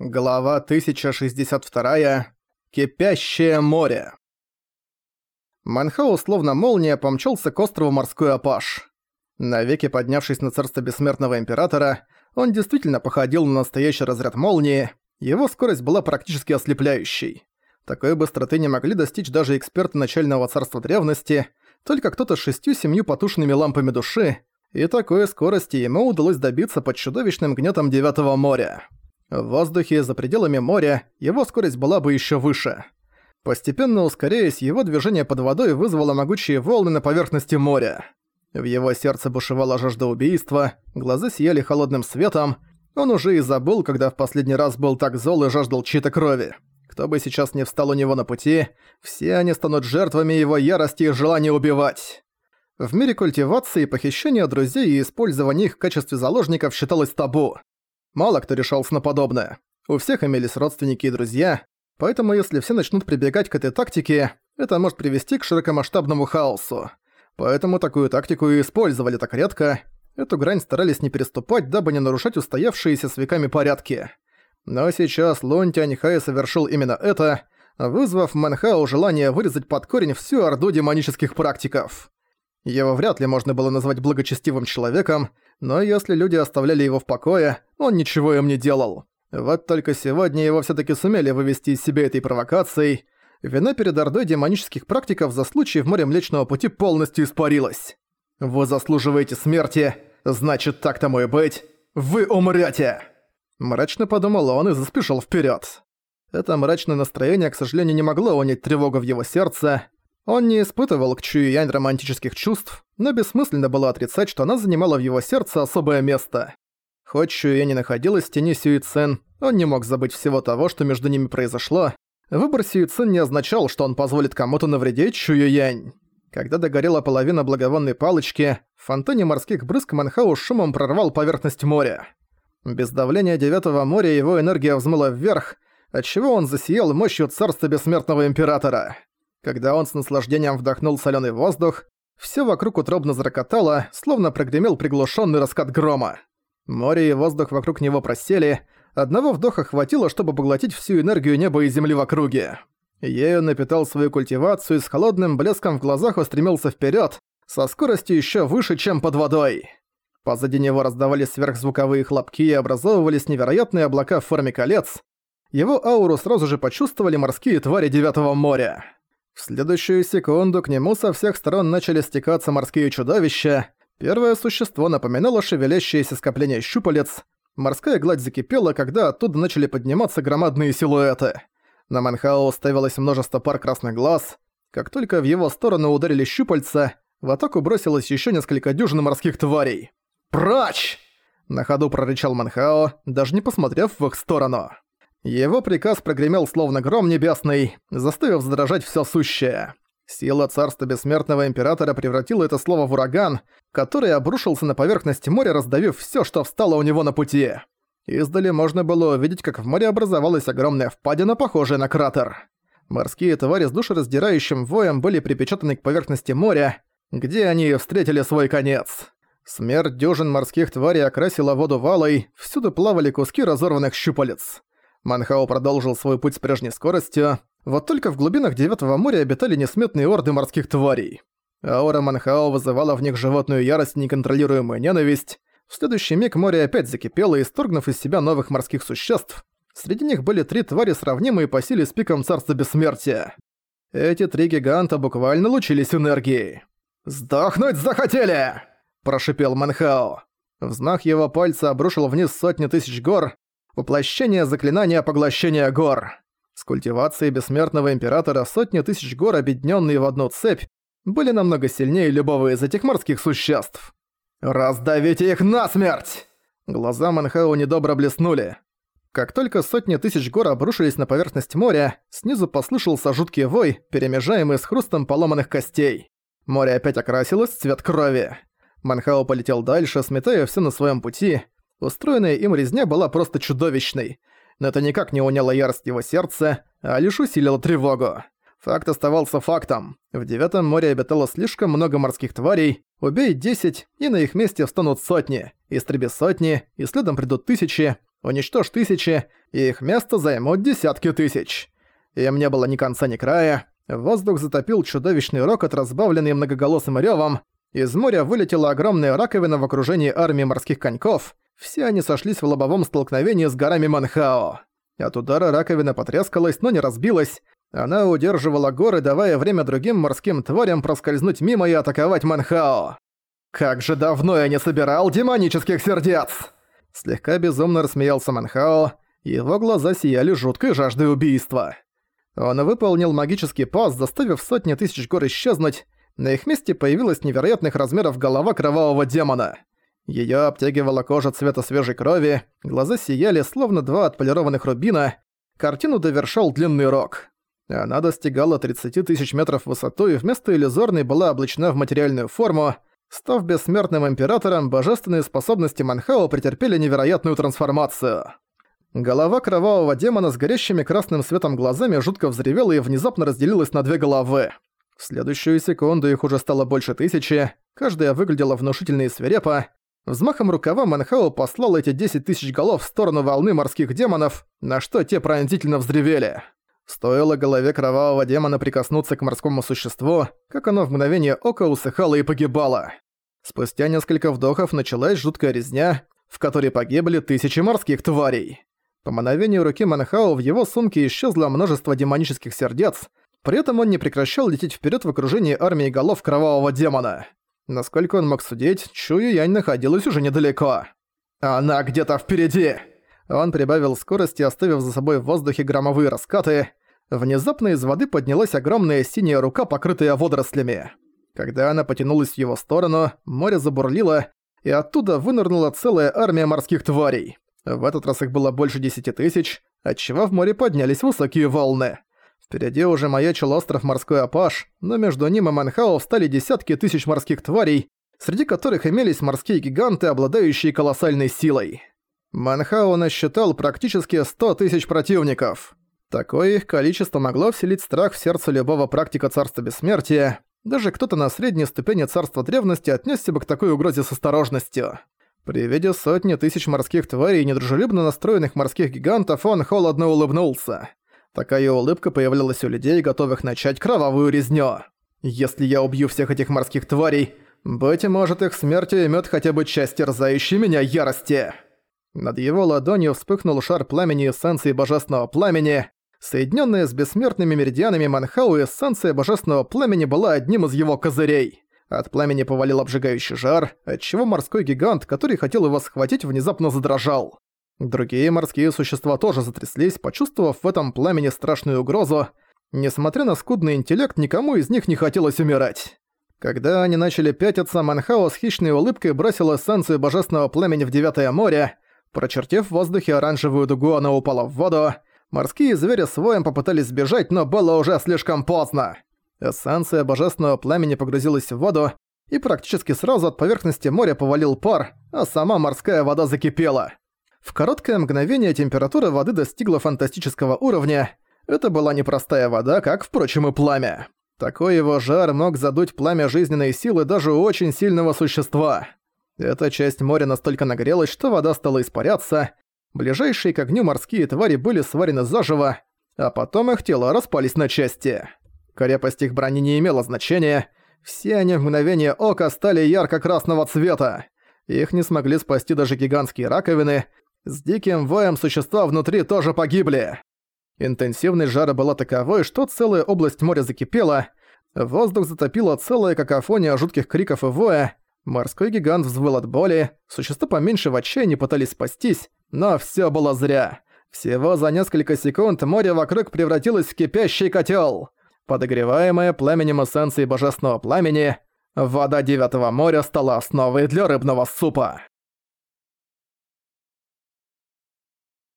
Глава 1062. Кипящее море. Манхау словно молния помчался к острову Морской Апаш. Навеки поднявшись на царство Бессмертного Императора, он действительно походил на настоящий разряд молнии, его скорость была практически ослепляющей. Такой быстроты не могли достичь даже эксперты начального царства древности, только кто-то с шестью-семью потушенными лампами души, и такой скорости ему удалось добиться под чудовищным гнетом Девятого моря. В воздухе за пределами моря его скорость была бы еще выше. Постепенно ускоряясь, его движение под водой вызвало могучие волны на поверхности моря. В его сердце бушевала жажда убийства, глаза сияли холодным светом, он уже и забыл, когда в последний раз был так зол и жаждал чьей-то крови. Кто бы сейчас не встал у него на пути, все они станут жертвами его ярости и желания убивать. В мире культивации похищение друзей и использование их в качестве заложников считалось табу. Мало кто решался на подобное. У всех имелись родственники и друзья, поэтому если все начнут прибегать к этой тактике, это может привести к широкомасштабному хаосу. Поэтому такую тактику и использовали так редко. Эту грань старались не переступать, дабы не нарушать устоявшиеся с веками порядки. Но сейчас Лун Тяньхай совершил именно это, вызвав Манхау желание вырезать под корень всю орду демонических практиков. Его вряд ли можно было назвать благочестивым человеком, но если люди оставляли его в покое, он ничего им не делал. Вот только сегодня его все таки сумели вывести из себя этой провокацией. Вина перед ордой демонических практиков за случай в море Млечного Пути полностью испарилась. «Вы заслуживаете смерти, значит так тому и быть, вы умрете!» Мрачно подумал он и заспешил вперед. Это мрачное настроение, к сожалению, не могло унять тревогу в его сердце, он не испытывал к Чую Янь романтических чувств, но бессмысленно было отрицать, что она занимала в его сердце особое место. Хоть Чую Янь не находилась в тени Сюи Цен, он не мог забыть всего того, что между ними произошло. Выбор Сюи Цен не означал, что он позволит кому-то навредить Чую Янь. Когда догорела половина благовонной палочки, в фонтане морских брызг Манхау шумом прорвал поверхность моря. Без давления Девятого моря его энергия взмыла вверх, отчего он засиял мощью царства Бессмертного Императора. Когда он с наслаждением вдохнул соленый воздух, все вокруг утробно зарокотало, словно прогремел приглушенный раскат грома. Море и воздух вокруг него просели, одного вдоха хватило, чтобы поглотить всю энергию неба и земли в округе. Ею напитал свою культивацию и с холодным блеском в глазах устремился вперед, со скоростью еще выше, чем под водой. Позади него раздавались сверхзвуковые хлопки и образовывались невероятные облака в форме колец. Его ауру сразу же почувствовали морские твари Девятого моря. В следующую секунду к нему со всех сторон начали стекаться морские чудовища. Первое существо напоминало шевелящееся скопление щупалец. Морская гладь закипела, когда оттуда начали подниматься громадные силуэты. На Манхао ставилось множество пар красных глаз. Как только в его сторону ударили щупальца, в атаку бросилось еще несколько дюжин морских тварей. «Прочь!» На ходу прорычал Манхао, даже не посмотрев в их сторону. Его приказ прогремел словно гром небесный, заставив задрожать всё сущее. Сила царства бессмертного императора превратила это слово в ураган, который обрушился на поверхность моря, раздавив всё, что встало у него на пути. Издали можно было увидеть, как в море образовалась огромная впадина, похожая на кратер. Морские твари с душераздирающим воем были припечатаны к поверхности моря, где они встретили свой конец. Смерть дюжин морских тварей окрасила воду валой, всюду плавали куски разорванных щупалец. Манхао продолжил свой путь с прежней скоростью, вот только в глубинах Девятого моря обитали несметные орды морских тварей. Аура Манхао вызывала в них животную ярость и неконтролируемую ненависть. В следующий миг море опять закипело, исторгнув из себя новых морских существ. Среди них были три твари, сравнимые по силе с пиком Царства Бессмертия. Эти три гиганта буквально лучились энергией. «Сдохнуть захотели!» – прошипел Манхао. Взмах его пальца обрушил вниз сотни тысяч гор, Воплощение заклинания поглощения гор. С культивацией бессмертного императора сотни тысяч гор, объединенные в одну цепь, были намного сильнее любого из этих морских существ. «Раздавите их насмерть!» Глаза Манхау недобро блеснули. Как только сотни тысяч гор обрушились на поверхность моря, снизу послышался жуткий вой, перемежаемый с хрустом поломанных костей. Море опять окрасилось в цвет крови. Манхао полетел дальше, сметая все на своем пути, Устроенная им резня была просто чудовищной, но это никак не уняло ярость его сердца, а лишь усилило тревогу. Факт оставался фактом. В Девятом море обитало слишком много морских тварей, убей 10, и на их месте встанут сотни, истреби сотни, и следом придут тысячи, Уничтожь тысячи, и их место займут десятки тысяч. Им не было ни конца, ни края. Воздух затопил чудовищный рокот, разбавленный многоголосым рёвом. Из моря вылетела огромная раковина в окружении армии морских коньков. Все они сошлись в лобовом столкновении с горами Манхао. От удара раковина потрескалась, но не разбилась. Она удерживала горы, давая время другим морским тварям проскользнуть мимо и атаковать Манхао. «Как же давно я не собирал демонических сердец!» Слегка безумно рассмеялся Манхао, его глаза сияли жуткой жаждой убийства. Он выполнил магический пас, заставив сотни тысяч гор исчезнуть, на их месте появилась невероятных размеров голова кровавого демона. Её обтягивала кожа цвета свежей крови, глаза сияли, словно два отполированных рубина, картину довершал длинный рог. Она достигала 30 тысяч метров в высоту и вместо иллюзорной была облачена в материальную форму. Став бессмертным императором, божественные способности Манхао претерпели невероятную трансформацию. Голова кровавого демона с горящими красным светом глазами жутко взревела и внезапно разделилась на две головы. В следующую секунду их уже стало больше тысячи, каждая выглядела внушительно и свирепо, Взмахом рукава Манхао послал эти 10 тысяч голов в сторону волны морских демонов, на что те пронзительно взревели. Стоило голове кровавого демона прикоснуться к морскому существу, как оно в мгновение ока усыхало и погибало. Спустя несколько вдохов началась жуткая резня, в которой погибли тысячи морских тварей. По мановению руки Манхао в его сумке исчезло множество демонических сердец, при этом он не прекращал лететь вперед в окружении армии голов кровавого демона. Насколько он мог судить, Чую Янь находилась уже недалеко. «Она где-то впереди!» Он прибавил скорости, оставив за собой в воздухе громовые раскаты. Внезапно из воды поднялась огромная синяя рука, покрытая водорослями. Когда она потянулась в его сторону, море забурлило, и оттуда вынырнула целая армия морских тварей. В этот раз их было больше десяти тысяч, отчего в море поднялись высокие волны. Впереди уже маячил остров Морской Апаш, но между ним и Манхао встали десятки тысяч морских тварей, среди которых имелись морские гиганты, обладающие колоссальной силой. Манхао насчитал практически 100 тысяч противников. Такое их количество могло вселить страх в сердце любого практика Царства Бессмертия. Даже кто-то на средней ступени Царства Древности отнесся бы к такой угрозе с осторожностью. При виде сотни тысяч морских тварей и недружелюбно настроенных морских гигантов он холодно улыбнулся. Такая улыбка появлялась у людей, готовых начать кровавую резню. Если я убью всех этих морских тварей, быть может их смертью имёт хотя бы часть терзающей меня ярости. Над его ладонью вспыхнул шар пламени эссенции божественного пламени. Соединённая с бессмертными меридианами Манхау эссенция божественного пламени была одним из его козырей. От пламени повалил обжигающий жар, отчего морской гигант, который хотел его схватить, внезапно задрожал. Другие морские существа тоже затряслись, почувствовав в этом пламени страшную угрозу. Несмотря на скудный интеллект, никому из них не хотелось умирать. Когда они начали пятиться, Манхао с хищной улыбкой бросил эссенцию божественного пламени в Девятое море. Прочертив в воздухе оранжевую дугу, она упала в воду. Морские звери с воем попытались сбежать, но было уже слишком поздно. Эссенция божественного пламени погрузилась в воду, и практически сразу от поверхности моря повалил пар, а сама морская вода закипела. В короткое мгновение температура воды достигла фантастического уровня. Это была непростая вода, как, впрочем, и пламя. Такой его жар мог задуть пламя жизненной силы даже у очень сильного существа. Эта часть моря настолько нагрелась, что вода стала испаряться. Ближайшие к огню морские твари были сварены заживо, а потом их тела распались на части. Крепость их брони не имела значения. Все они в мгновение ока стали ярко-красного цвета. Их не смогли спасти даже гигантские раковины, с диким воем существа внутри тоже погибли. Интенсивность жара была таковой, что целая область моря закипела, воздух затопило целая какофония жутких криков и воя, морской гигант взвыл от боли, существа поменьше в отчаянии пытались спастись, но всё было зря. Всего за несколько секунд море вокруг превратилось в кипящий котёл. Подогреваемая пламенем эссенции божественного пламени, вода Девятого моря стала основой для рыбного супа.